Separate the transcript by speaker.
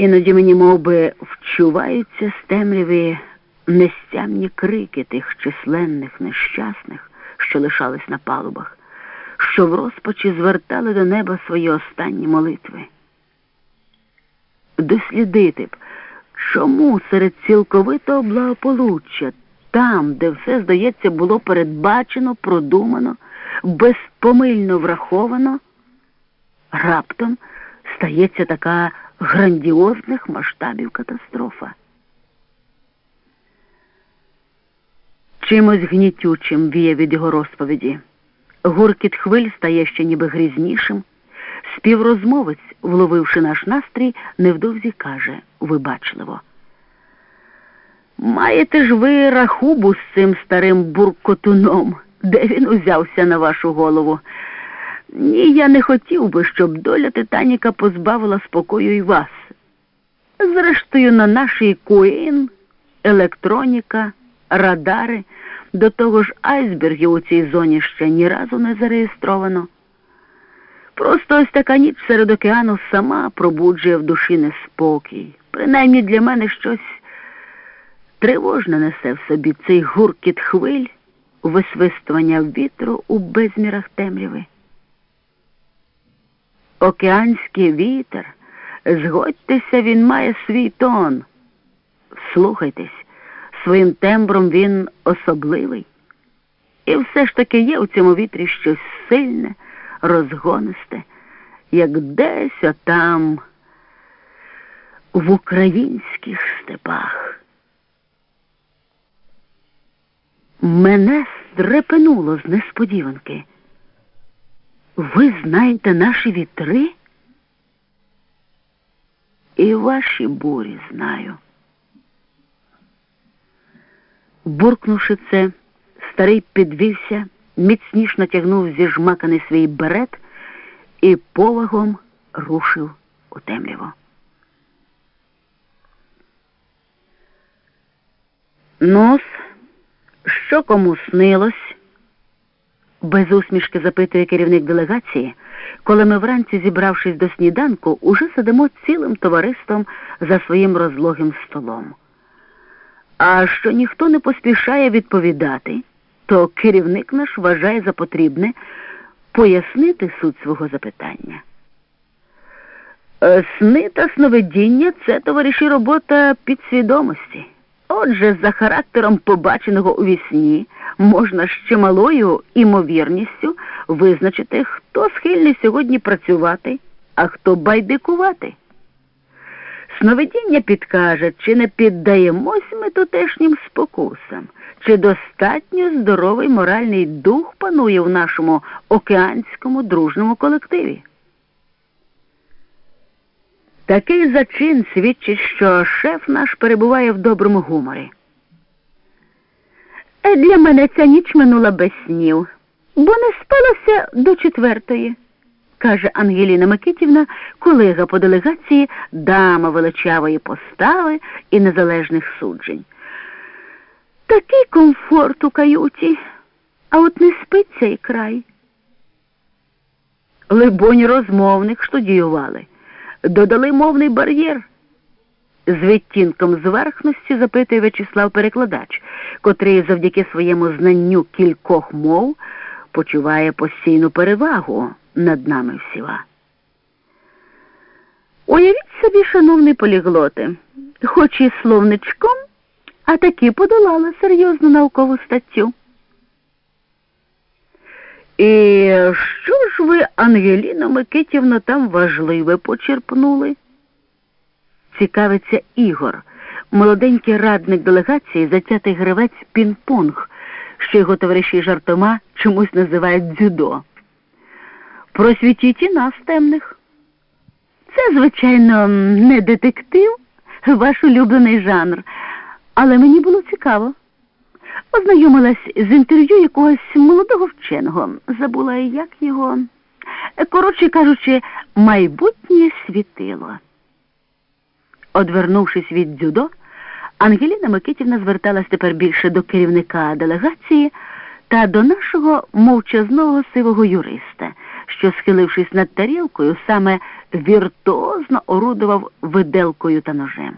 Speaker 1: Іноді мені мов би, вчуваються з темряви нестямні крики тих численних нещасних, що лишались на палубах, що в розпачі звертали до неба свої останні молитви. Дослідити б, чому серед цілковитого благополуччя, там, де все, здається, було передбачено, продумано, безпомильно враховано, раптом стається така грандіозних масштабів катастрофа. Чимось гнітючим віє від його розповіді. Гуркіт хвиль стає ще ніби грізнішим. Співрозмовець, вловивши наш настрій, невдовзі каже вибачливо. Маєте ж ви рахубу з цим старим буркотуном, де він узявся на вашу голову? Ні, я не хотів би, щоб доля Титаніка позбавила спокою і вас. Зрештою, на нашій Куін, електроніка, радари, до того ж айсбергів у цій зоні ще ні разу не зареєстровано. Просто ось така ніч серед океану сама пробуджує в душі неспокій. Принаймні для мене щось тривожне несе в собі цей гуркіт хвиль, висвистування вітру у безмірах темряви. Океанський вітер, згодьтеся, він має свій тон. Слухайтесь, своїм тембром він особливий. І все ж таки є у цьому вітрі щось сильне, розгонисте, як десь отам в українських степах. Мене стрепенуло з несподіванки. Ви знаєте наші вітри? І ваші бурі знаю. Буркнувши це, старий підвівся, міцніш натягнув зіжмаканий свій берет і повагом рушив у темряву. Нос, що кому снилось? Без усмішки запитує керівник делегації, коли ми вранці, зібравшись до сніданку, уже сидимо цілим товариством за своїм розлогим столом. А що ніхто не поспішає відповідати, то керівник наш вважає за потрібне пояснити суть свого запитання. Е, сни та сновидіння це товариші робота підсвідомості. Отже, за характером побаченого у вісні можна з чималою імовірністю визначити, хто схильний сьогодні працювати, а хто байдикувати. Сновидіння підкаже, чи не піддаємось ми тутешнім спокусам, чи достатньо здоровий моральний дух панує в нашому океанському дружному колективі. Такий зачин свідчить, що шеф наш перебуває в доброму гуморі. Е, для мене ця ніч минула без снів, бо не спалося до четвертої, каже Ангеліна Микитівна, колега по делегації, дама величавої постави і незалежних суджень. Такий комфорт у каюті, а от не спить цей край. Либонь розмовник штудіювали додали мовний бар'єр. З відтінком зверхності запитує В'ячеслав Перекладач, котрий завдяки своєму знанню кількох мов почуває постійну перевагу над нами всіма. Уявіть собі, шановний поліглоти, хоч і словничком, а таки подолала серйозну наукову статтю. І що ж ви, Ангеліна Микитівна, там важливе почерпнули? Цікавиться Ігор, молоденький радник делегації, затятий гравець пінг-понг, що його товариші жартома чомусь називають дзюдо. Просвітіть і нас темних. Це, звичайно, не детектив, ваш улюблений жанр, але мені було цікаво. Ознайомилась з інтерв'ю якогось молодого вченого. Забула, як його. Коротше кажучи, майбутнє світило. Одвернувшись від дзюдо, Ангеліна Микитівна зверталась тепер більше до керівника делегації та до нашого мовчазного сивого юриста, що, схилившись над тарілкою, саме віртуозно орудував виделкою та ножем.